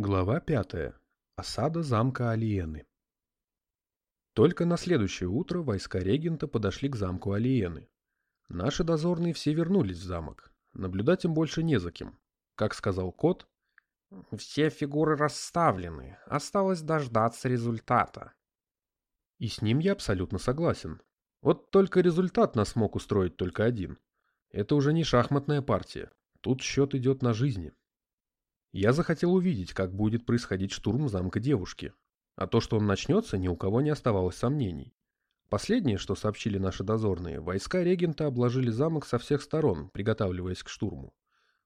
Глава пятая. Осада замка Алиены. Только на следующее утро войска регента подошли к замку Алиены. Наши дозорные все вернулись в замок. Наблюдать им больше не за кем. Как сказал кот, «Все фигуры расставлены. Осталось дождаться результата». И с ним я абсолютно согласен. Вот только результат нас мог устроить только один. Это уже не шахматная партия. Тут счет идет на жизни. Я захотел увидеть, как будет происходить штурм замка девушки. А то, что он начнется, ни у кого не оставалось сомнений. Последнее, что сообщили наши дозорные, войска регента обложили замок со всех сторон, приготавливаясь к штурму.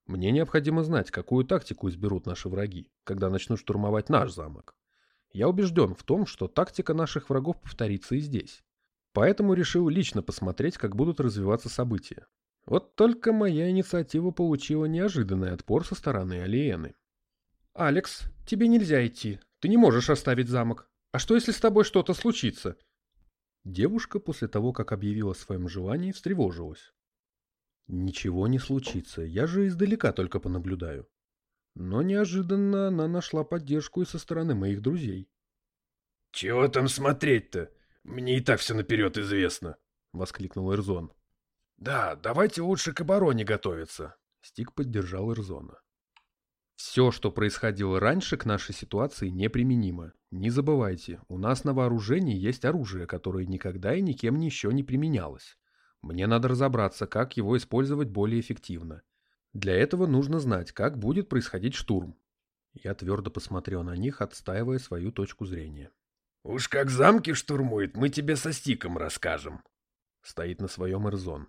Мне необходимо знать, какую тактику изберут наши враги, когда начнут штурмовать наш замок. Я убежден в том, что тактика наших врагов повторится и здесь. Поэтому решил лично посмотреть, как будут развиваться события. Вот только моя инициатива получила неожиданный отпор со стороны Алиены. «Алекс, тебе нельзя идти. Ты не можешь оставить замок. А что, если с тобой что-то случится?» Девушка после того, как объявила о своем желании, встревожилась. «Ничего не случится, я же издалека только понаблюдаю». Но неожиданно она нашла поддержку и со стороны моих друзей. «Чего там смотреть-то? Мне и так все наперед известно», — воскликнул Эрзон. «Да, давайте лучше к обороне готовиться», — Стик поддержал Эрзона. Все, что происходило раньше к нашей ситуации, неприменимо. Не забывайте, у нас на вооружении есть оружие, которое никогда и никем еще не применялось. Мне надо разобраться, как его использовать более эффективно. Для этого нужно знать, как будет происходить штурм. Я твердо посмотрел на них, отстаивая свою точку зрения. «Уж как замки штурмует, мы тебе со стиком расскажем», — стоит на своем Эрзон.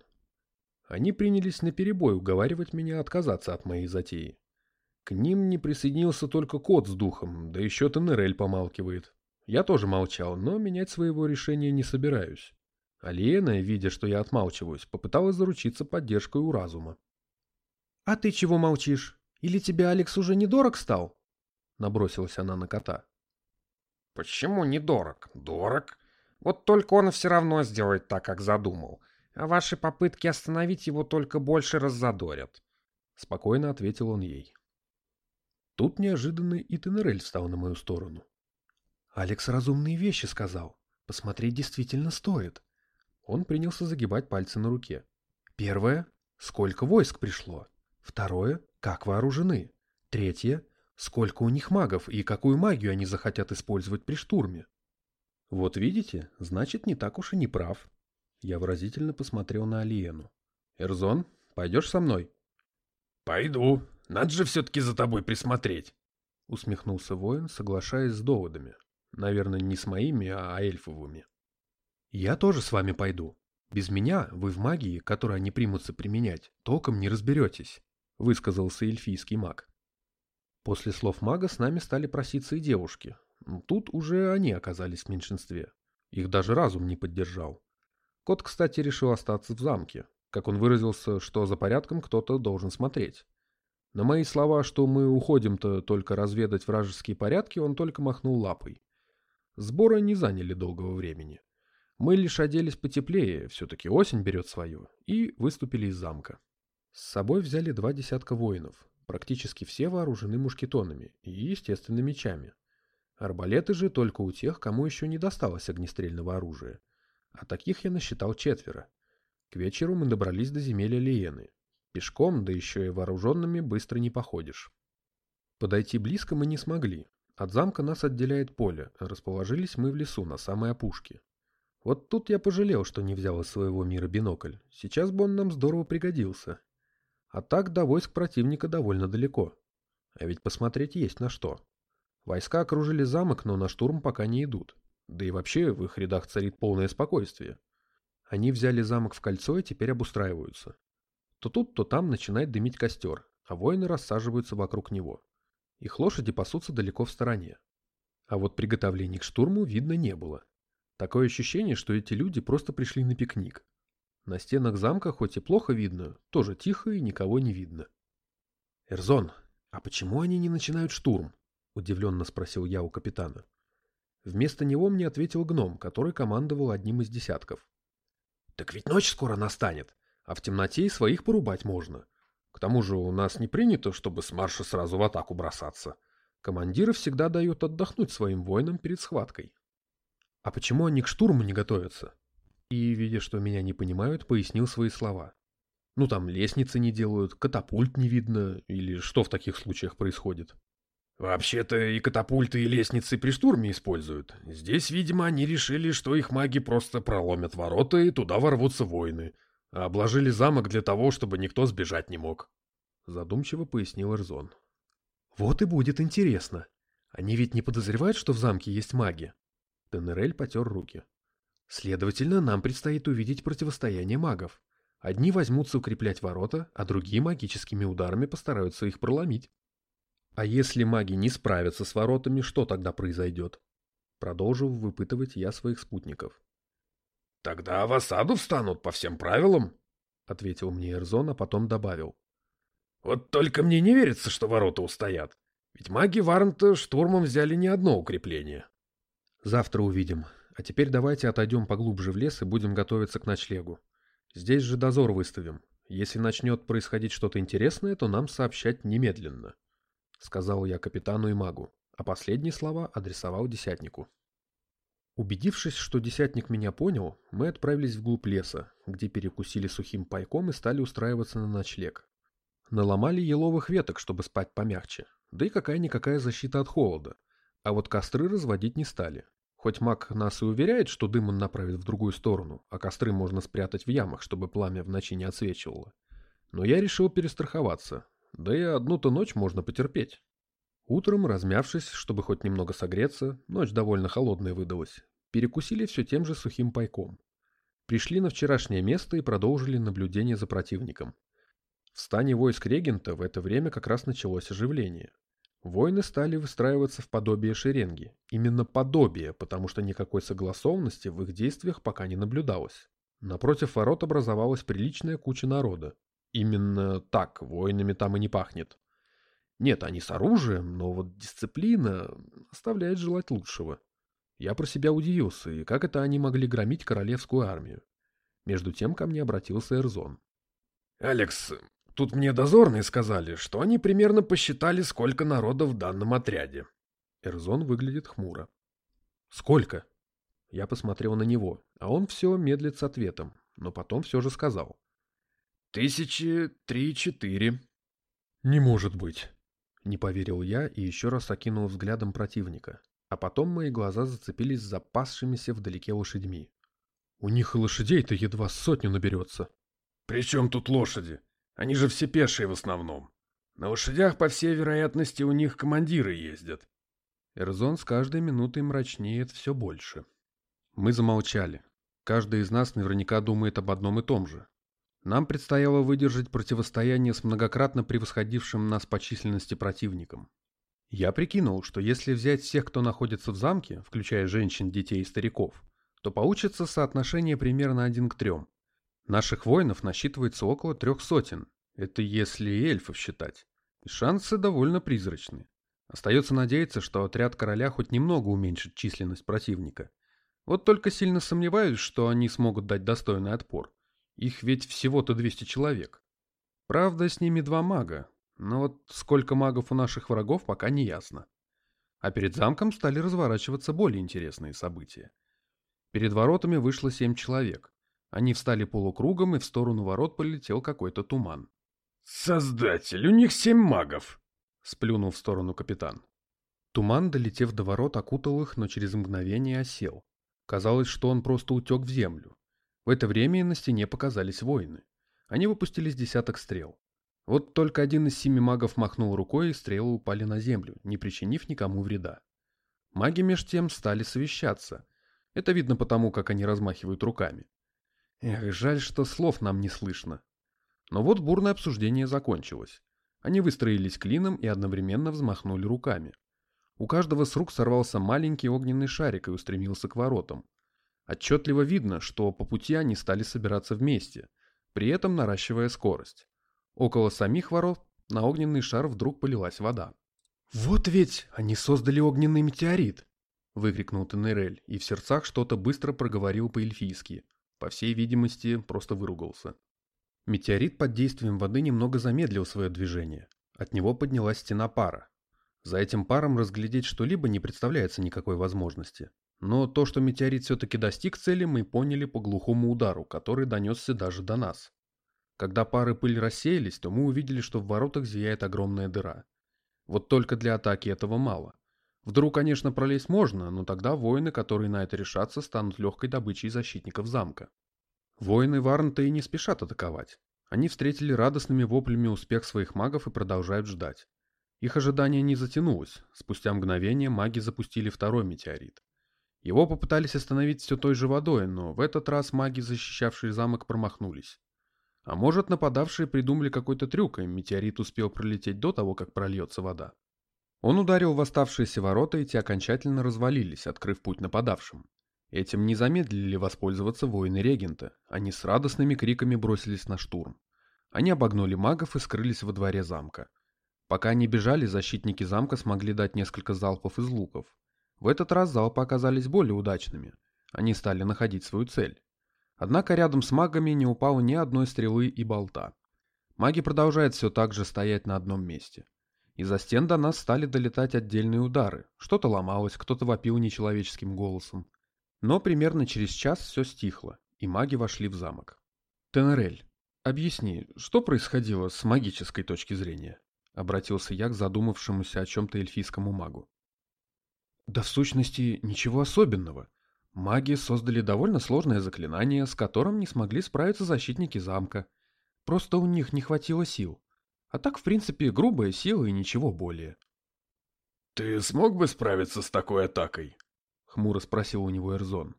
Они принялись наперебой уговаривать меня отказаться от моей затеи. К ним не присоединился только кот с духом, да еще Тенерель помалкивает. Я тоже молчал, но менять своего решения не собираюсь. Алиена, видя, что я отмалчиваюсь, попыталась заручиться поддержкой у разума. — А ты чего молчишь? Или тебе Алекс уже недорог стал? — набросилась она на кота. — Почему недорог? Дорог. Вот только он все равно сделает так, как задумал — а ваши попытки остановить его только больше раззадорят. Спокойно ответил он ей. Тут неожиданно и Тенерель встал на мою сторону. Алекс разумные вещи сказал. Посмотреть действительно стоит. Он принялся загибать пальцы на руке. Первое. Сколько войск пришло? Второе. Как вооружены? Третье. Сколько у них магов и какую магию они захотят использовать при штурме? Вот видите, значит, не так уж и не прав. Я выразительно посмотрел на Алиену. «Эрзон, пойдешь со мной?» «Пойду. Надо же все-таки за тобой присмотреть!» Усмехнулся воин, соглашаясь с доводами. Наверное, не с моими, а эльфовыми. «Я тоже с вами пойду. Без меня вы в магии, которую они примутся применять, толком не разберетесь», — высказался эльфийский маг. После слов мага с нами стали проситься и девушки. Тут уже они оказались в меньшинстве. Их даже разум не поддержал. Кот, кстати, решил остаться в замке. Как он выразился, что за порядком кто-то должен смотреть. На мои слова, что мы уходим-то только разведать вражеские порядки, он только махнул лапой. Сборы не заняли долгого времени. Мы лишь оделись потеплее, все-таки осень берет свое, и выступили из замка. С собой взяли два десятка воинов, практически все вооружены мушкетонами и, естественно, мечами. Арбалеты же только у тех, кому еще не досталось огнестрельного оружия – а таких я насчитал четверо. К вечеру мы добрались до земель Лиены. Пешком, да еще и вооруженными, быстро не походишь. Подойти близко мы не смогли. От замка нас отделяет поле, расположились мы в лесу на самой опушке. Вот тут я пожалел, что не взял из своего мира бинокль. Сейчас бы он нам здорово пригодился. А так до войск противника довольно далеко. А ведь посмотреть есть на что. Войска окружили замок, но на штурм пока не идут. Да и вообще в их рядах царит полное спокойствие. Они взяли замок в кольцо и теперь обустраиваются. То тут, то там начинает дымить костер, а воины рассаживаются вокруг него. Их лошади пасутся далеко в стороне. А вот приготовлений к штурму видно не было. Такое ощущение, что эти люди просто пришли на пикник. На стенах замка хоть и плохо видно, тоже тихо и никого не видно. «Эрзон, а почему они не начинают штурм?» – удивленно спросил я у капитана. Вместо него мне ответил гном, который командовал одним из десятков. «Так ведь ночь скоро настанет, а в темноте и своих порубать можно. К тому же у нас не принято, чтобы с марша сразу в атаку бросаться. Командиры всегда дают отдохнуть своим воинам перед схваткой. А почему они к штурму не готовятся? И, видя, что меня не понимают, пояснил свои слова. Ну там лестницы не делают, катапульт не видно, или что в таких случаях происходит? Вообще-то и катапульты, и лестницы при штурме используют. Здесь, видимо, они решили, что их маги просто проломят ворота и туда ворвутся воины. Обложили замок для того, чтобы никто сбежать не мог. Задумчиво пояснил Эрзон. Вот и будет интересно. Они ведь не подозревают, что в замке есть маги? Тенерель потер руки. Следовательно, нам предстоит увидеть противостояние магов. Одни возьмутся укреплять ворота, а другие магическими ударами постараются их проломить. А если маги не справятся с воротами, что тогда произойдет? Продолжил выпытывать я своих спутников. «Тогда в осаду встанут по всем правилам», — ответил мне Эрзон, а потом добавил. «Вот только мне не верится, что ворота устоят. Ведь маги Варнта штурмом взяли не одно укрепление». «Завтра увидим. А теперь давайте отойдем поглубже в лес и будем готовиться к ночлегу. Здесь же дозор выставим. Если начнет происходить что-то интересное, то нам сообщать немедленно», — сказал я капитану и магу, а последние слова адресовал десятнику. Убедившись, что десятник меня понял, мы отправились вглубь леса, где перекусили сухим пайком и стали устраиваться на ночлег. Наломали еловых веток, чтобы спать помягче, да и какая-никакая защита от холода, а вот костры разводить не стали, Хоть маг нас и уверяет, что дым он направит в другую сторону, а костры можно спрятать в ямах, чтобы пламя в ночи не отсвечивало. Но я решил перестраховаться, да и одну-то ночь можно потерпеть. Утром, размявшись, чтобы хоть немного согреться, ночь довольно холодная выдалась, перекусили все тем же сухим пайком. Пришли на вчерашнее место и продолжили наблюдение за противником. В стане войск регента в это время как раз началось оживление. Воины стали выстраиваться в подобие шеренги. Именно подобие, потому что никакой согласованности в их действиях пока не наблюдалось. Напротив ворот образовалась приличная куча народа. Именно так, воинами там и не пахнет. Нет, они с оружием, но вот дисциплина оставляет желать лучшего. Я про себя удивился, и как это они могли громить королевскую армию? Между тем ко мне обратился Эрзон. «Алекс, Тут мне дозорные сказали, что они примерно посчитали, сколько народа в данном отряде. Эрзон выглядит хмуро. Сколько? Я посмотрел на него, а он все медлит с ответом, но потом все же сказал. Тысячи три-четыре. Не может быть. Не поверил я и еще раз окинул взглядом противника, а потом мои глаза зацепились с запасшимися вдалеке лошадьми. У них и лошадей-то едва сотню наберется. — При чем тут лошади? Они же все пешие в основном. На лошадях, по всей вероятности, у них командиры ездят. Эрзон с каждой минутой мрачнеет все больше. Мы замолчали. Каждый из нас наверняка думает об одном и том же. Нам предстояло выдержать противостояние с многократно превосходившим нас по численности противником. Я прикинул, что если взять всех, кто находится в замке, включая женщин, детей и стариков, то получится соотношение примерно один к трем. Наших воинов насчитывается около трех сотен. Это если эльфов считать. И шансы довольно призрачны. Остается надеяться, что отряд короля хоть немного уменьшит численность противника. Вот только сильно сомневаюсь, что они смогут дать достойный отпор. Их ведь всего-то 200 человек. Правда, с ними два мага, но вот сколько магов у наших врагов пока не ясно. А перед замком стали разворачиваться более интересные события. Перед воротами вышло семь человек. Они встали полукругом, и в сторону ворот полетел какой-то туман. «Создатель, у них семь магов!» — сплюнул в сторону капитан. Туман, долетев до ворот, окутал их, но через мгновение осел. Казалось, что он просто утек в землю. В это время на стене показались воины. Они выпустили с десяток стрел. Вот только один из семи магов махнул рукой, и стрелы упали на землю, не причинив никому вреда. Маги меж тем стали совещаться. Это видно потому, как они размахивают руками. Эх, жаль, что слов нам не слышно. Но вот бурное обсуждение закончилось. Они выстроились клином и одновременно взмахнули руками. У каждого с рук сорвался маленький огненный шарик и устремился к воротам. Отчетливо видно, что по пути они стали собираться вместе, при этом наращивая скорость. Около самих ворот на огненный шар вдруг полилась вода. «Вот ведь они создали огненный метеорит!» — выкрикнул Тенерель и в сердцах что-то быстро проговорил по-эльфийски, по всей видимости, просто выругался. Метеорит под действием воды немного замедлил свое движение. От него поднялась стена пара. За этим паром разглядеть что-либо не представляется никакой возможности. Но то, что метеорит все-таки достиг цели, мы поняли по глухому удару, который донесся даже до нас. Когда пары пыль рассеялись, то мы увидели, что в воротах зияет огромная дыра. Вот только для атаки этого мало. Вдруг, конечно, пролезть можно, но тогда воины, которые на это решатся, станут легкой добычей защитников замка. Воины Варнта и не спешат атаковать. Они встретили радостными воплями успех своих магов и продолжают ждать. Их ожидание не затянулось. Спустя мгновение маги запустили второй метеорит. Его попытались остановить все той же водой, но в этот раз маги, защищавшие замок, промахнулись. А может, нападавшие придумали какой-то трюк, и метеорит успел пролететь до того, как прольется вода. Он ударил в оставшиеся ворота, и те окончательно развалились, открыв путь нападавшим. Этим не замедлили воспользоваться воины регента. Они с радостными криками бросились на штурм. Они обогнули магов и скрылись во дворе замка. Пока они бежали, защитники замка смогли дать несколько залпов из луков. В этот раз залпы оказались более удачными. Они стали находить свою цель. Однако рядом с магами не упало ни одной стрелы и болта. Маги продолжают все так же стоять на одном месте. Из-за стен до нас стали долетать отдельные удары. Что-то ломалось, кто-то вопил нечеловеческим голосом. Но примерно через час все стихло, и маги вошли в замок. «Тенерель, объясни, что происходило с магической точки зрения?» Обратился я к задумавшемуся о чем-то эльфийскому магу. «Да в сущности, ничего особенного. Маги создали довольно сложное заклинание, с которым не смогли справиться защитники замка. Просто у них не хватило сил. А так, в принципе, грубая сила и ничего более. «Ты смог бы справиться с такой атакой?» — хмуро спросил у него Эрзон.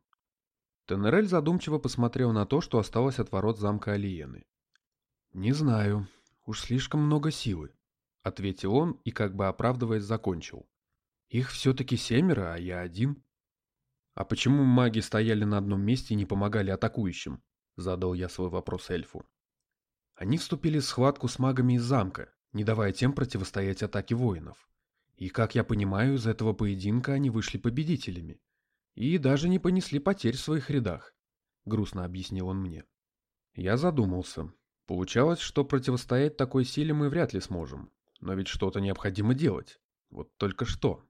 Тенерель задумчиво посмотрел на то, что осталось от ворот замка Алиены. «Не знаю. Уж слишком много силы», — ответил он и, как бы оправдываясь, закончил. «Их все-таки семеро, а я один». «А почему маги стояли на одном месте и не помогали атакующим?» — задал я свой вопрос эльфу. Они вступили в схватку с магами из замка, не давая тем противостоять атаке воинов. И, как я понимаю, из этого поединка они вышли победителями. И даже не понесли потерь в своих рядах, — грустно объяснил он мне. Я задумался. Получалось, что противостоять такой силе мы вряд ли сможем. Но ведь что-то необходимо делать. Вот только что.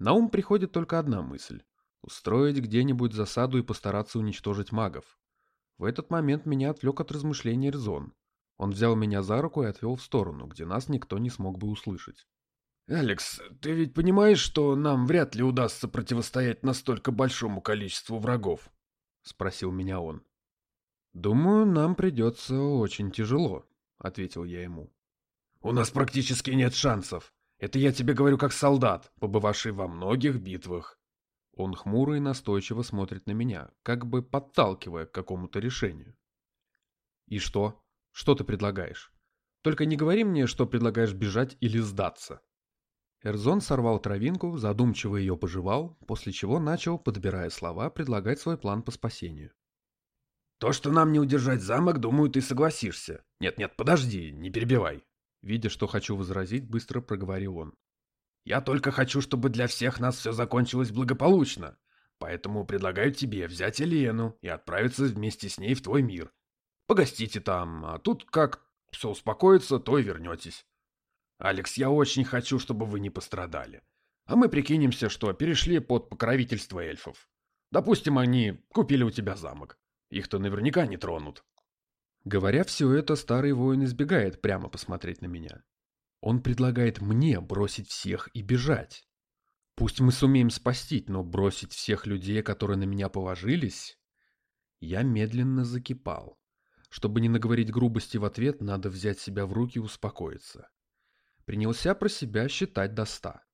На ум приходит только одна мысль. Устроить где-нибудь засаду и постараться уничтожить магов. В этот момент меня отвлек от размышлений Рзон. Он взял меня за руку и отвел в сторону, где нас никто не смог бы услышать. «Алекс, ты ведь понимаешь, что нам вряд ли удастся противостоять настолько большому количеству врагов?» — спросил меня он. «Думаю, нам придется очень тяжело», — ответил я ему. «У нас практически нет шансов. Это я тебе говорю как солдат, побывавший во многих битвах. Он хмуро и настойчиво смотрит на меня, как бы подталкивая к какому-то решению. «И что? Что ты предлагаешь? Только не говори мне, что предлагаешь бежать или сдаться». Эрзон сорвал травинку, задумчиво ее пожевал, после чего начал, подбирая слова, предлагать свой план по спасению. «То, что нам не удержать замок, думаю, ты согласишься. Нет-нет, подожди, не перебивай». Видя, что хочу возразить, быстро проговорил он. Я только хочу, чтобы для всех нас все закончилось благополучно. Поэтому предлагаю тебе взять Елену и отправиться вместе с ней в твой мир. Погостите там, а тут как все успокоится, то и вернетесь. Алекс, я очень хочу, чтобы вы не пострадали. А мы прикинемся, что перешли под покровительство эльфов. Допустим, они купили у тебя замок. Их-то наверняка не тронут. Говоря все это, старый воин избегает прямо посмотреть на меня. Он предлагает мне бросить всех и бежать. Пусть мы сумеем спасти, но бросить всех людей, которые на меня положились... Я медленно закипал. Чтобы не наговорить грубости в ответ, надо взять себя в руки и успокоиться. Принялся про себя считать до ста.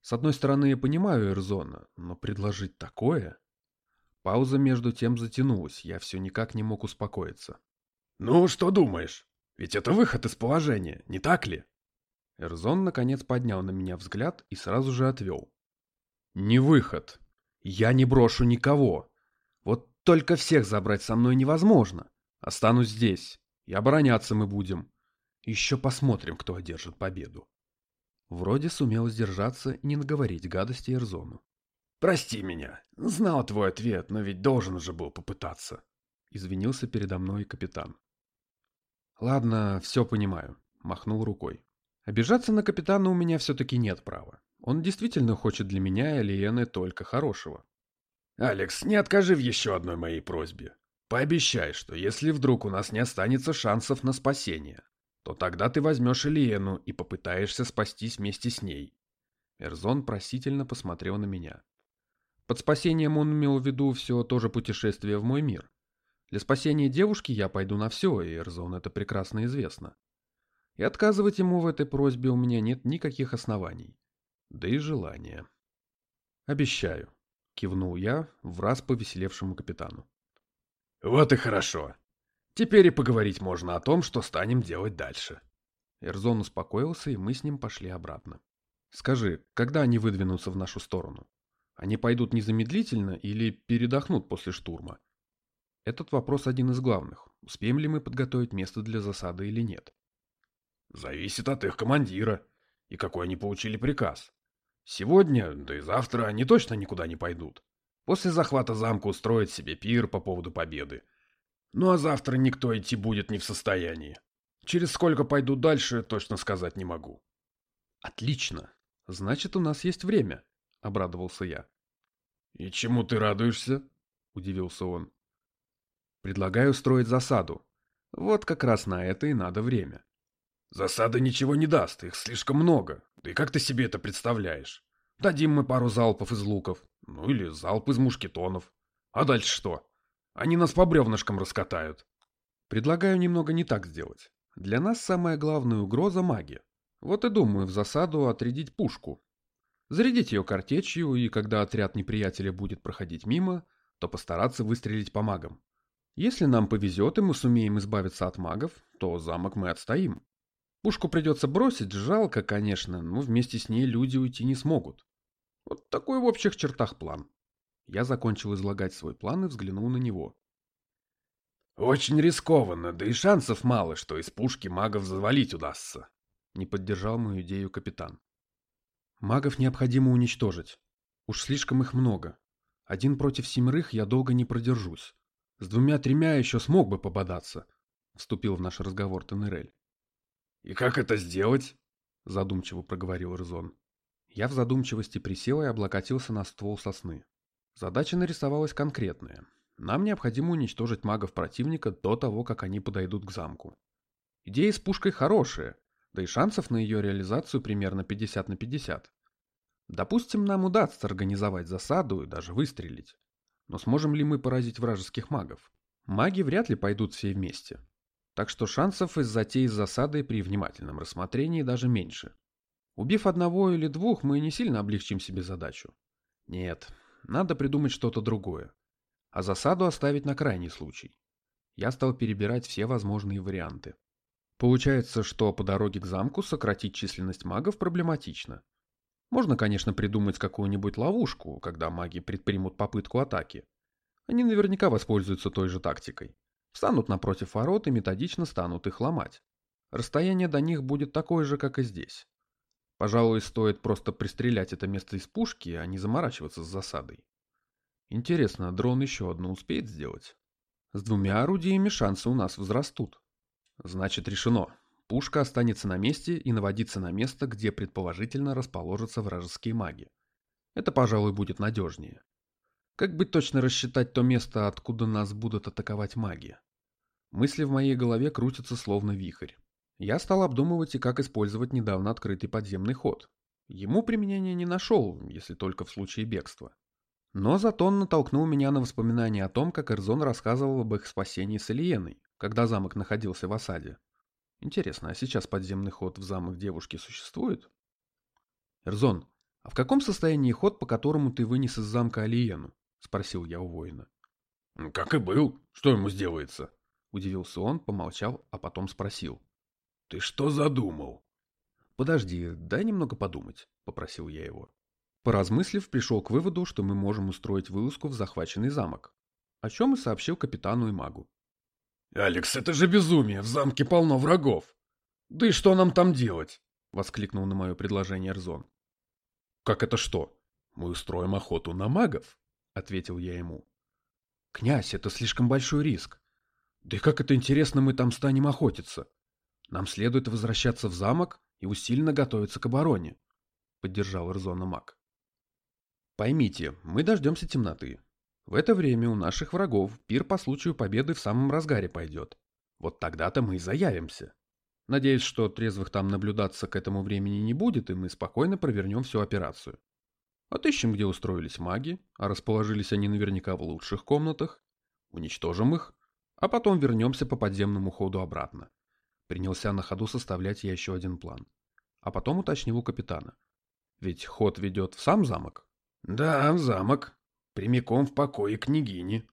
С одной стороны, я понимаю Эрзона, но предложить такое... Пауза между тем затянулась, я все никак не мог успокоиться. «Ну, что думаешь? Ведь это выход из положения, не так ли?» Эрзон наконец поднял на меня взгляд и сразу же отвел. «Не выход. Я не брошу никого. Вот только всех забрать со мной невозможно. Останусь здесь, и обороняться мы будем. Еще посмотрим, кто одержит победу». Вроде сумел сдержаться и не наговорить гадости Эрзону. «Прости меня. Знал твой ответ, но ведь должен уже был попытаться», — извинился передо мной капитан. «Ладно, все понимаю», — махнул рукой. Обижаться на капитана у меня все-таки нет права. Он действительно хочет для меня и Лиены только хорошего. «Алекс, не откажи в еще одной моей просьбе. Пообещай, что если вдруг у нас не останется шансов на спасение, то тогда ты возьмешь Элиену и попытаешься спастись вместе с ней». Эрзон просительно посмотрел на меня. Под спасением он имел в виду все то же путешествие в мой мир. Для спасения девушки я пойду на все, и Эрзон это прекрасно известно. И отказывать ему в этой просьбе у меня нет никаких оснований. Да и желания. «Обещаю», — кивнул я в раз повеселевшему капитану. «Вот и хорошо. Теперь и поговорить можно о том, что станем делать дальше». Эрзон успокоился, и мы с ним пошли обратно. «Скажи, когда они выдвинутся в нашу сторону?» Они пойдут незамедлительно или передохнут после штурма? Этот вопрос один из главных. Успеем ли мы подготовить место для засады или нет? Зависит от их командира и какой они получили приказ. Сегодня, да и завтра они точно никуда не пойдут. После захвата замка устроят себе пир по поводу победы. Ну а завтра никто идти будет не в состоянии. Через сколько пойдут дальше, точно сказать не могу. Отлично. Значит, у нас есть время обрадовался я. «И чему ты радуешься?» — удивился он. «Предлагаю строить засаду. Вот как раз на это и надо время». «Засада ничего не даст, их слишком много. Да и как ты себе это представляешь? Дадим мы пару залпов из луков, ну или залп из мушкетонов. А дальше что? Они нас по бревнышкам раскатают». «Предлагаю немного не так сделать. Для нас самая главная угроза — магия. Вот и думаю в засаду отрядить пушку, Зарядить ее картечью, и когда отряд неприятеля будет проходить мимо, то постараться выстрелить по магам. Если нам повезет и мы сумеем избавиться от магов, то замок мы отстоим. Пушку придется бросить, жалко, конечно, но вместе с ней люди уйти не смогут. Вот такой в общих чертах план. Я закончил излагать свой план и взглянул на него. «Очень рискованно, да и шансов мало, что из пушки магов завалить удастся», — не поддержал мою идею капитан. Магов необходимо уничтожить. Уж слишком их много. Один против семерых я долго не продержусь. С двумя-тремя еще смог бы пободаться, — вступил в наш разговор Тенерель. — И как это сделать? — задумчиво проговорил Рзон. Я в задумчивости присел и облокотился на ствол сосны. Задача нарисовалась конкретная. Нам необходимо уничтожить магов противника до того, как они подойдут к замку. Идея с пушкой хорошая, да и шансов на ее реализацию примерно 50 на 50. Допустим, нам удастся организовать засаду и даже выстрелить. Но сможем ли мы поразить вражеских магов? Маги вряд ли пойдут все вместе. Так что шансов из затеи с засадой при внимательном рассмотрении даже меньше. Убив одного или двух, мы не сильно облегчим себе задачу. Нет, надо придумать что-то другое. А засаду оставить на крайний случай. Я стал перебирать все возможные варианты. Получается, что по дороге к замку сократить численность магов проблематично. Можно, конечно, придумать какую-нибудь ловушку, когда маги предпримут попытку атаки. Они наверняка воспользуются той же тактикой. Встанут напротив ворот и методично станут их ломать. Расстояние до них будет такое же, как и здесь. Пожалуй, стоит просто пристрелять это место из пушки, а не заморачиваться с засадой. Интересно, дрон еще одну успеет сделать? С двумя орудиями шансы у нас возрастут. Значит, решено. Пушка останется на месте и наводится на место, где предположительно расположатся вражеские маги. Это, пожалуй, будет надежнее. Как бы точно рассчитать то место, откуда нас будут атаковать маги? Мысли в моей голове крутятся словно вихрь. Я стал обдумывать и как использовать недавно открытый подземный ход. Ему применения не нашел, если только в случае бегства. Но зато он натолкнул меня на воспоминания о том, как Эрзон рассказывал об их спасении с Элиеной, когда замок находился в осаде. Интересно, а сейчас подземный ход в замок девушки существует? Эрзон, а в каком состоянии ход, по которому ты вынес из замка Алиену? Спросил я у воина. Как и был. Что ему сделается? Удивился он, помолчал, а потом спросил. Ты что задумал? Подожди, дай немного подумать, попросил я его. Поразмыслив, пришел к выводу, что мы можем устроить вылазку в захваченный замок, о чем и сообщил капитану и магу. «Алекс, это же безумие! В замке полно врагов! Да и что нам там делать?» — воскликнул на мое предложение Эрзон. «Как это что? Мы устроим охоту на магов?» — ответил я ему. «Князь, это слишком большой риск. Да и как это интересно мы там станем охотиться? Нам следует возвращаться в замок и усиленно готовиться к обороне, поддержал Эрзона Мак. Поймите, мы дождемся темноты. В это время у наших врагов пир по случаю победы в самом разгаре пойдет. Вот тогда-то мы и заявимся. Надеюсь, что трезвых там наблюдаться к этому времени не будет, и мы спокойно провернем всю операцию. Отыщем, где устроились маги, а расположились они наверняка в лучших комнатах, уничтожим их, а потом вернемся по подземному ходу обратно. Принялся на ходу составлять я еще один план. А потом уточнил у капитана. Ведь ход ведет в сам замок? Да, в замок. Прямиком в покое княгини.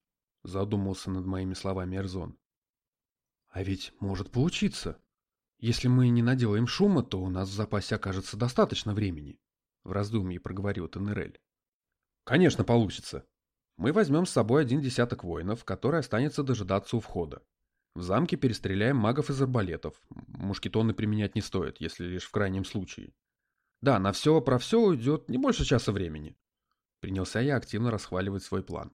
Задумался над моими словами Эрзон. А ведь может получиться. Если мы не наделаем шума, то у нас в запасе окажется достаточно времени. В раздумье проговорил Тенерель. Конечно, получится. Мы возьмем с собой один десяток воинов, который останется дожидаться у входа. В замке перестреляем магов из арбалетов. Мушкетоны применять не стоит, если лишь в крайнем случае. Да, на все про все уйдет не больше часа времени. Принялся я активно расхваливать свой план.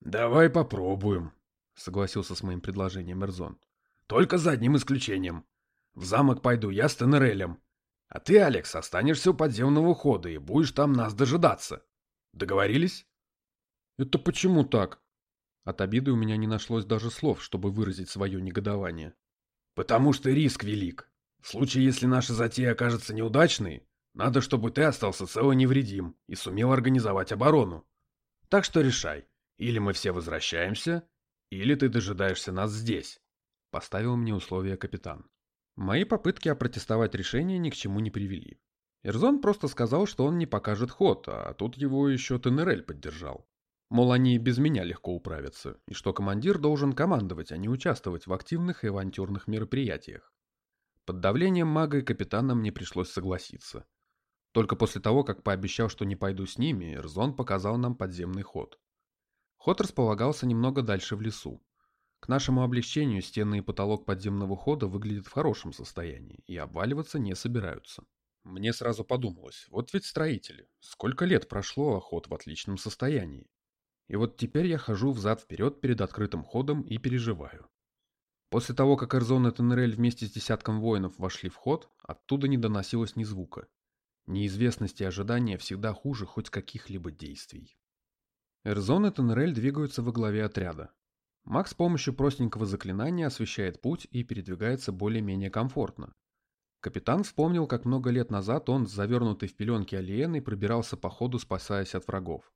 «Давай попробуем», — согласился с моим предложением Эрзон. «Только за одним исключением. В замок пойду я с Тенерелем. А ты, Алекс, останешься у подземного хода и будешь там нас дожидаться. Договорились?» «Это почему так?» От обиды у меня не нашлось даже слов, чтобы выразить свое негодование. «Потому что риск велик. В случае, если наша затея окажется неудачной, надо, чтобы ты остался цел и невредим и сумел организовать оборону. Так что решай, или мы все возвращаемся, или ты дожидаешься нас здесь», — поставил мне условие капитан. Мои попытки опротестовать решение ни к чему не привели. Эрзон просто сказал, что он не покажет ход, а тут его еще Тенерель поддержал. Мол, они без меня легко управятся, и что командир должен командовать, а не участвовать в активных и авантюрных мероприятиях. Под давлением мага и капитана мне пришлось согласиться. Только после того, как пообещал, что не пойду с ними, Эрзон показал нам подземный ход. Ход располагался немного дальше в лесу. К нашему облегчению стены и потолок подземного хода выглядят в хорошем состоянии и обваливаться не собираются. Мне сразу подумалось, вот ведь строители, сколько лет прошло, а ход в отличном состоянии. И вот теперь я хожу взад-вперед перед открытым ходом и переживаю. После того, как Эрзон и Тенерель вместе с десятком воинов вошли в ход, оттуда не доносилось ни звука. Неизвестность и ожидание всегда хуже хоть каких-либо действий. Эрзон и Тенерель двигаются во главе отряда. Макс с помощью простенького заклинания освещает путь и передвигается более-менее комфортно. Капитан вспомнил, как много лет назад он, завернутый в пеленки алиеной, пробирался по ходу, спасаясь от врагов.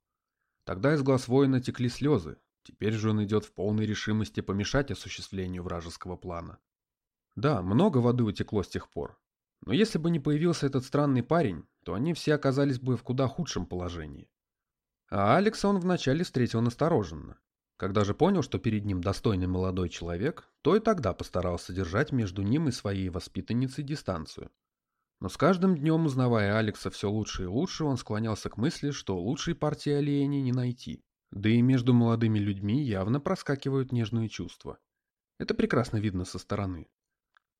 Тогда из глаз воина текли слезы, теперь же он идет в полной решимости помешать осуществлению вражеского плана. Да, много воды утекло с тех пор. Но если бы не появился этот странный парень, то они все оказались бы в куда худшем положении. А Алекса он вначале встретил настороженно. Когда же понял, что перед ним достойный молодой человек, то и тогда постарался держать между ним и своей воспитанницей дистанцию. Но с каждым днем, узнавая Алекса все лучше и лучше, он склонялся к мысли, что лучшей партии оленей не найти. Да и между молодыми людьми явно проскакивают нежные чувства. Это прекрасно видно со стороны.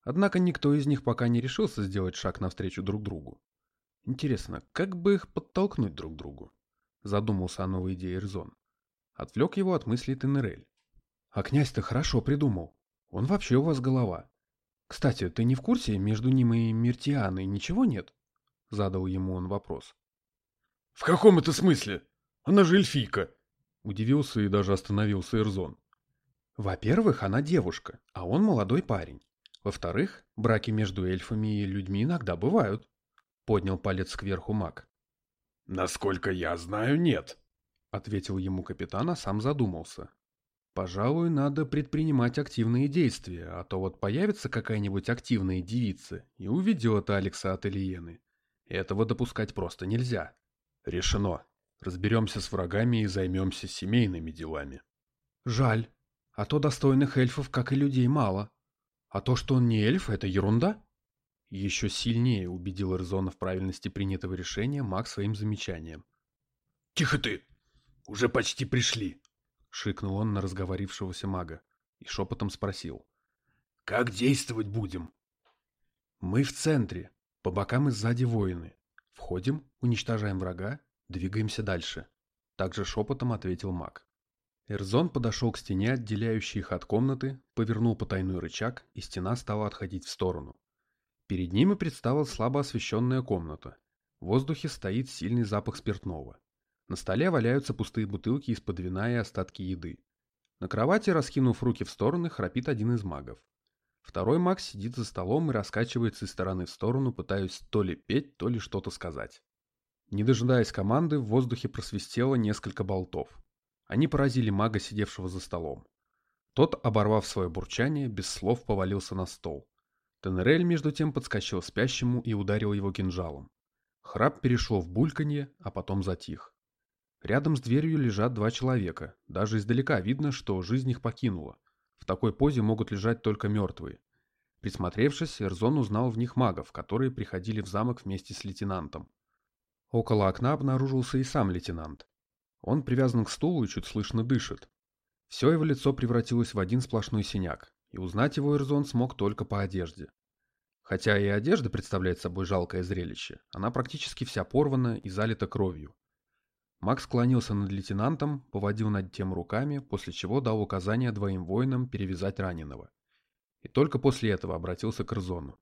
Однако никто из них пока не решился сделать шаг навстречу друг другу. Интересно, как бы их подтолкнуть друг другу? Задумался о новой идее Эрзон. Отвлек его от мыслей Тенерель. А князь-то хорошо придумал. Он вообще у вас голова. «Кстати, ты не в курсе, между ним и Миртианой ничего нет?» Задал ему он вопрос. «В каком это смысле? Она же эльфийка!» Удивился и даже остановился Эрзон. «Во-первых, она девушка, а он молодой парень. Во-вторых, браки между эльфами и людьми иногда бывают», — поднял палец кверху маг. «Насколько я знаю, нет», — ответил ему капитан, а сам задумался. Пожалуй, надо предпринимать активные действия, а то вот появится какая-нибудь активная девица и уведет Алекса от Ильены. Этого допускать просто нельзя. Решено. Разберемся с врагами и займемся семейными делами. Жаль. А то достойных эльфов, как и людей, мало. А то, что он не эльф, это ерунда. Еще сильнее убедил Эрзона в правильности принятого решения Макс своим замечанием. «Тихо ты! Уже почти пришли!» — шикнул он на разговорившегося мага и шепотом спросил. «Как действовать будем?» «Мы в центре, по бокам и сзади воины. Входим, уничтожаем врага, двигаемся дальше», — также шепотом ответил маг. Эрзон подошел к стене, отделяющей их от комнаты, повернул потайной рычаг, и стена стала отходить в сторону. Перед ними предстала слабо освещенная комната. В воздухе стоит сильный запах спиртного. На столе валяются пустые бутылки из-под вина и остатки еды. На кровати, раскинув руки в стороны, храпит один из магов. Второй маг сидит за столом и раскачивается из стороны в сторону, пытаясь то ли петь, то ли что-то сказать. Не дожидаясь команды, в воздухе просвистело несколько болтов. Они поразили мага, сидевшего за столом. Тот, оборвав свое бурчание, без слов повалился на стол. Тенерель, между тем, подскочил спящему и ударил его кинжалом. Храп перешел в бульканье, а потом затих. Рядом с дверью лежат два человека. Даже издалека видно, что жизнь их покинула. В такой позе могут лежать только мертвые. Присмотревшись, Эрзон узнал в них магов, которые приходили в замок вместе с лейтенантом. Около окна обнаружился и сам лейтенант. Он привязан к стулу и чуть слышно дышит. Все его лицо превратилось в один сплошной синяк, и узнать его Эрзон смог только по одежде. Хотя и одежда представляет собой жалкое зрелище, она практически вся порвана и залита кровью. Макс склонился над лейтенантом, поводил над тем руками, после чего дал указание двоим воинам перевязать раненого. И только после этого обратился к Эрзону.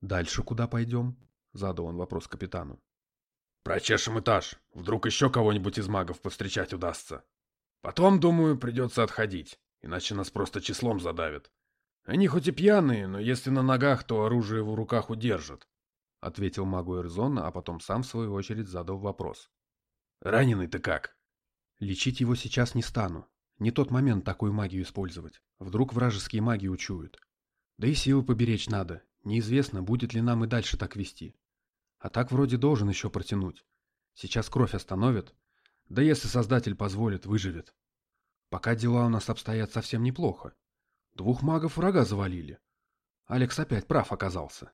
«Дальше куда пойдем?» — задал он вопрос капитану. «Прочешем этаж. Вдруг еще кого-нибудь из магов повстречать удастся. Потом, думаю, придется отходить, иначе нас просто числом задавят. Они хоть и пьяные, но если на ногах, то оружие в руках удержат», — ответил магу Эрзона, а потом сам в свою очередь задал вопрос. Раненый-то как? Лечить его сейчас не стану. Не тот момент такую магию использовать. Вдруг вражеские маги учуют. Да и силы поберечь надо. Неизвестно, будет ли нам и дальше так вести. А так вроде должен еще протянуть. Сейчас кровь остановит. Да если Создатель позволит, выживет. Пока дела у нас обстоят совсем неплохо. Двух магов врага завалили. Алекс опять прав оказался.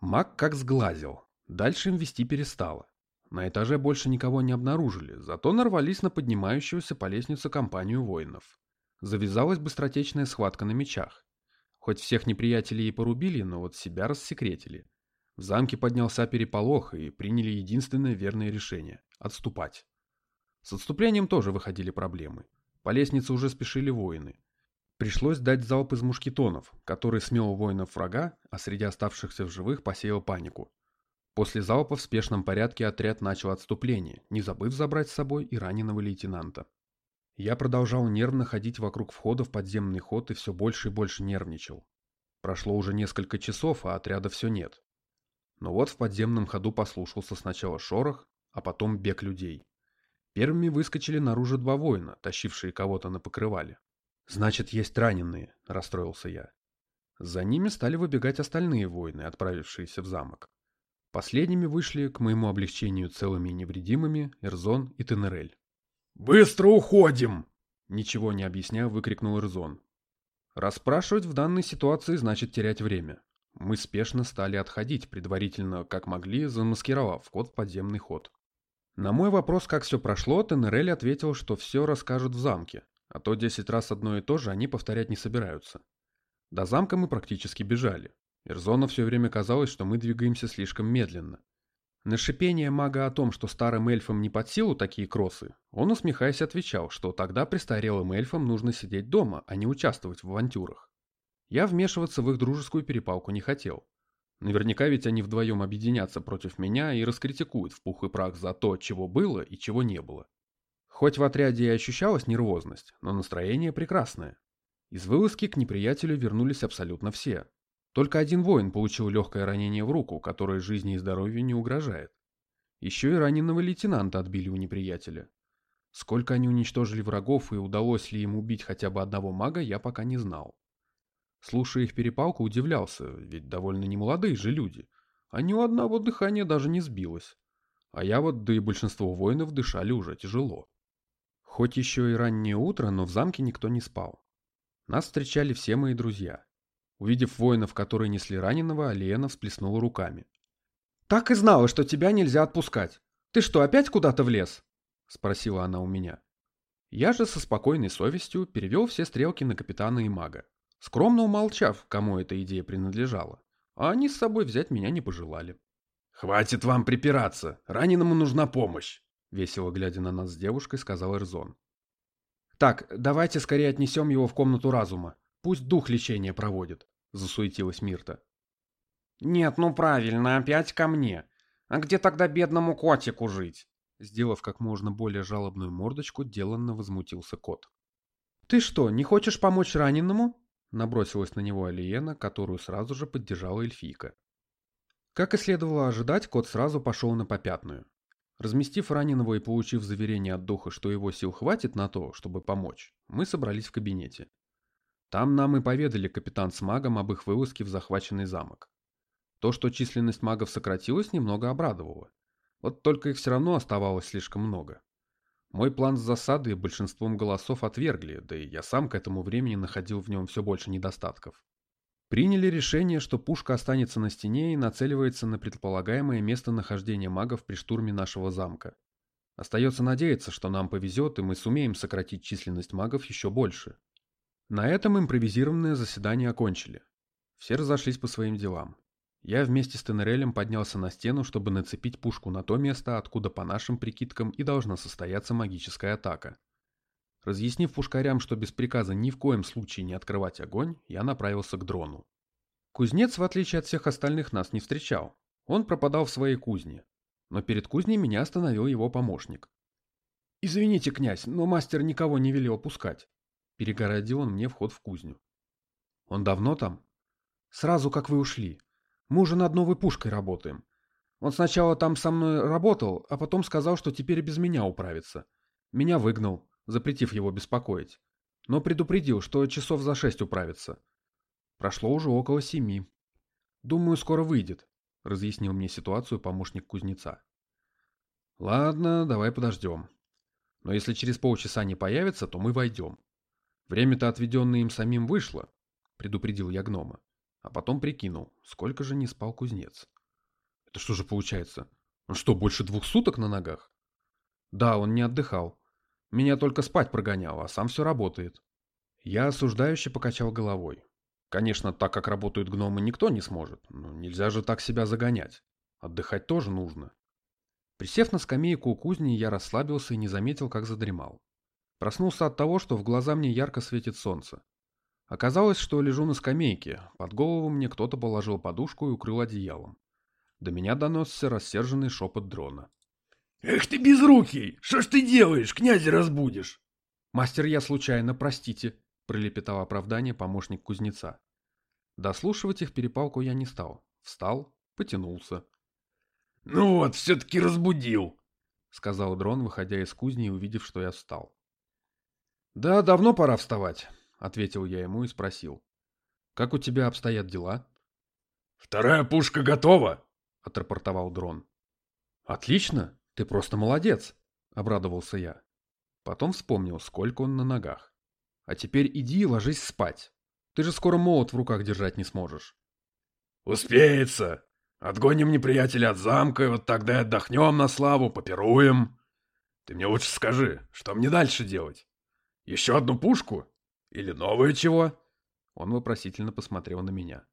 Маг как сглазил. Дальше им вести перестало. На этаже больше никого не обнаружили, зато нарвались на поднимающуюся по лестнице компанию воинов. Завязалась быстротечная схватка на мечах. Хоть всех неприятелей и порубили, но вот себя рассекретили. В замке поднялся переполох и приняли единственное верное решение – отступать. С отступлением тоже выходили проблемы. По лестнице уже спешили воины. Пришлось дать залп из мушкетонов, который смел воинов врага, а среди оставшихся в живых посеял панику. После залпа в спешном порядке отряд начал отступление, не забыв забрать с собой и раненого лейтенанта. Я продолжал нервно ходить вокруг входа в подземный ход и все больше и больше нервничал. Прошло уже несколько часов, а отряда все нет. Но вот в подземном ходу послушался сначала шорох, а потом бег людей. Первыми выскочили наружу два воина, тащившие кого-то на покрывале. «Значит, есть раненые», — расстроился я. За ними стали выбегать остальные воины, отправившиеся в замок. Последними вышли, к моему облегчению целыми и невредимыми, Эрзон и Тенерель. «Быстро уходим!» Ничего не объясняя, выкрикнул Эрзон. Расспрашивать в данной ситуации значит терять время. Мы спешно стали отходить, предварительно, как могли, замаскировав вход в подземный ход. На мой вопрос, как все прошло, Тенерель ответил, что все расскажут в замке, а то десять раз одно и то же они повторять не собираются. До замка мы практически бежали. Эрзону все время казалось, что мы двигаемся слишком медленно. На шипение мага о том, что старым эльфам не под силу такие кроссы, он, усмехаясь, отвечал, что тогда престарелым эльфам нужно сидеть дома, а не участвовать в авантюрах. Я вмешиваться в их дружескую перепалку не хотел. Наверняка ведь они вдвоем объединятся против меня и раскритикуют в пух и прах за то, чего было и чего не было. Хоть в отряде и ощущалась нервозность, но настроение прекрасное. Из вылазки к неприятелю вернулись абсолютно все, только один воин получил легкое ранение в руку, которое жизни и здоровью не угрожает. Еще и раненого лейтенанта отбили у неприятеля. Сколько они уничтожили врагов и удалось ли им убить хотя бы одного мага, я пока не знал. Слушая их перепалку, удивлялся, ведь довольно немолодые же люди. А ни у одного дыхания даже не сбилось. А я вот, да и большинство воинов дышали уже тяжело. Хоть еще и раннее утро, но в замке никто не спал. Нас встречали все мои друзья. Увидев воинов, которые несли раненого, Алиена всплеснула руками. «Так и знала, что тебя нельзя отпускать. Ты что, опять куда-то влез?» — спросила она у меня. Я же со спокойной совестью перевел все стрелки на капитана и мага, скромно умолчав, кому эта идея принадлежала, а они с собой взять меня не пожелали. «Хватит вам припираться, раненому нужна помощь!» Весело глядя на нас с девушкой, сказал Эрзон. «Так, давайте скорее отнесем его в комнату разума. Пусть дух лечения проводит», — засуетилась Мирта. Нет, ну правильно, опять ко мне. А где тогда бедному котику жить? Сделав как можно более жалобную мордочку, деланно возмутился кот. «Ты что, не хочешь помочь раненому?» Набросилась на него Алиена, которую сразу же поддержала эльфийка. Как и следовало ожидать, кот сразу пошел на попятную. Разместив раненого и получив заверение от духа, что его сил хватит на то, чтобы помочь, мы собрались в кабинете. Там нам и поведали капитан с магом об их вылазке в захваченный замок. То, что численность магов сократилась, немного обрадовало. Вот только их все равно оставалось слишком много. Мой план с засадой большинством голосов отвергли, да и я сам к этому времени находил в нем все больше недостатков. Приняли решение, что пушка останется на стене и нацеливается на предполагаемое местонахождение магов при штурме нашего замка. Остается надеяться, что нам повезет, и мы сумеем сократить численность магов еще больше. На этом импровизированное заседание окончили. Все разошлись по своим делам. Я вместе с Тенерелем поднялся на стену, чтобы нацепить пушку на то место, откуда по нашим прикидкам и должна состояться магическая атака. Разъяснив пушкарям, что без приказа ни в коем случае не открывать огонь, я направился к дрону. Кузнец, в отличие от всех остальных, нас не встречал. Он пропадал в своей кузне. Но перед кузней меня остановил его помощник. «Извините, князь, но мастер никого не велел пускать». Перегородил он мне вход в кузню. «Он давно там?» «Сразу, как вы ушли. Мы уже над новой пушкой работаем. Он сначала там со мной работал, а потом сказал, что теперь без меня управится. Меня выгнал, запретив его беспокоить. Но предупредил, что часов за шесть управится. Прошло уже около семи. Думаю, скоро выйдет, разъяснил мне ситуацию помощник кузнеца. Ладно, давай подождем. Но если через полчаса не появится, то мы войдем. Время-то отведенное им самим вышло, предупредил я гнома. А потом прикинул, сколько же не спал кузнец. Это что же получается? Он что, больше двух суток на ногах? Да, он не отдыхал. Меня только спать прогонял, а сам все работает. Я осуждающе покачал головой. Конечно, так как работают гномы, никто не сможет. Но нельзя же так себя загонять. Отдыхать тоже нужно. Присев на скамейку у кузни, я расслабился и не заметил, как задремал. Проснулся от того, что в глаза мне ярко светит солнце. Оказалось, что лежу на скамейке, под голову мне кто-то положил подушку и укрыл одеялом. До меня донесся рассерженный шепот дрона. «Эх ты безрукий! Что ж ты делаешь? Князя разбудишь!» «Мастер, я случайно, простите», — пролепетал оправдание помощник кузнеца. Дослушивать их перепалку я не стал. Встал, потянулся. «Ну вот, все-таки разбудил», — сказал дрон, выходя из кузни и увидев, что я встал. «Да, давно пора вставать ответил я ему и спросил. Как у тебя обстоят дела? Вторая пушка готова, отрапортовал дрон. Отлично, ты просто молодец, обрадовался я. Потом вспомнил, сколько он на ногах. А теперь иди и ложись спать. Ты же скоро молот в руках держать не сможешь. Успеется. Отгоним неприятеля от замка, и вот тогда отдохнем на славу, попируем. Ты мне лучше скажи, что мне дальше делать? Еще одну пушку? Или новое чего?» Он вопросительно посмотрел на меня.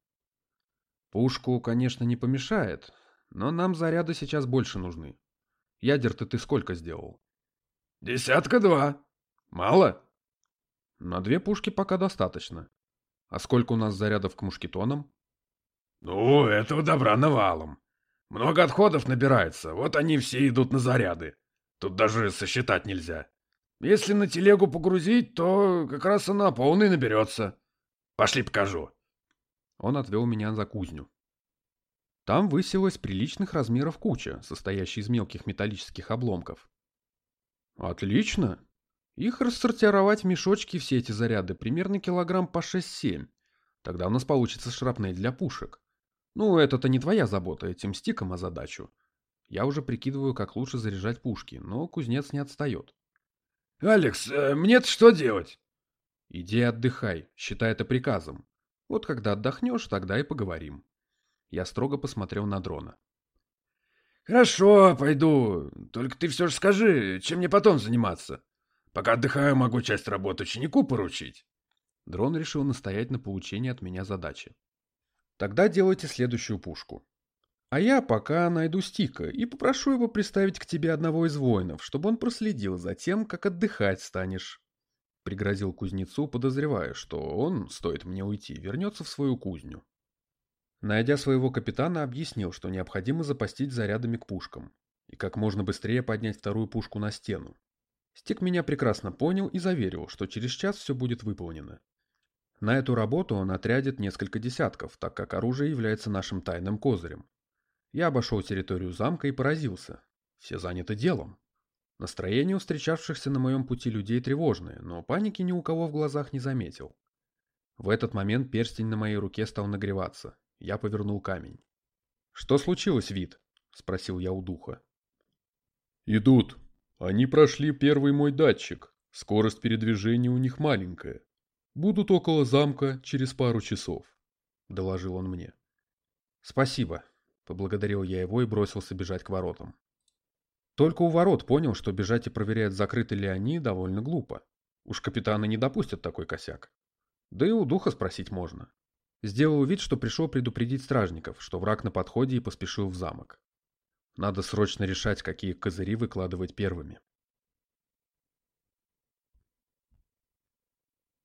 «Пушку, конечно, не помешает, но нам заряды сейчас больше нужны. Ядер-то ты сколько сделал?» «Десятка два. Мало?» «На две пушки пока достаточно. А сколько у нас зарядов к мушкетонам?» «Ну, этого добра навалом. Много отходов набирается, вот они все идут на заряды. Тут даже сосчитать нельзя. Если на телегу погрузить, то как раз она полной наберется. Пошли покажу. Он отвел меня за кузню. Там высилась приличных размеров куча, состоящая из мелких металлических обломков. Отлично. Их рассортировать в мешочки все эти заряды примерно килограмм по 6-7. Тогда у нас получится шрапнель для пушек. Ну, это-то не твоя забота, этим стиком задачу. Я уже прикидываю, как лучше заряжать пушки, но кузнец не отстает. «Алекс, э, мне-то что делать?» «Иди отдыхай, считай это приказом. Вот когда отдохнешь, тогда и поговорим». Я строго посмотрел на дрона. «Хорошо, пойду. Только ты все же скажи, чем мне потом заниматься? Пока отдыхаю, могу часть работы ученику поручить». Дрон решил настоять на получении от меня задачи. «Тогда делайте следующую пушку. А я пока найду Стика и попрошу его приставить к тебе одного из воинов, чтобы он проследил за тем, как отдыхать станешь. Пригрозил кузнецу, подозревая, что он, стоит мне уйти, вернется в свою кузню. Найдя своего капитана, объяснил, что необходимо запастить зарядами к пушкам и как можно быстрее поднять вторую пушку на стену. Стик меня прекрасно понял и заверил, что через час все будет выполнено. На эту работу он отрядит несколько десятков, так как оружие является нашим тайным козырем. Я обошел территорию замка и поразился. Все заняты делом. Настроение у встречавшихся на моем пути людей тревожное, но паники ни у кого в глазах не заметил. В этот момент перстень на моей руке стал нагреваться. Я повернул камень. «Что случилось, Вид?» — спросил я у духа. «Идут. Они прошли первый мой датчик. Скорость передвижения у них маленькая. Будут около замка через пару часов», — доложил он мне. «Спасибо», — поблагодарил я его и бросился бежать к воротам. Только у ворот понял, что бежать и проверять, закрыты ли они, довольно глупо. Уж капитаны не допустят такой косяк. Да и у духа спросить можно. Сделал вид, что пришел предупредить стражников, что враг на подходе и поспешил в замок. Надо срочно решать, какие козыри выкладывать первыми.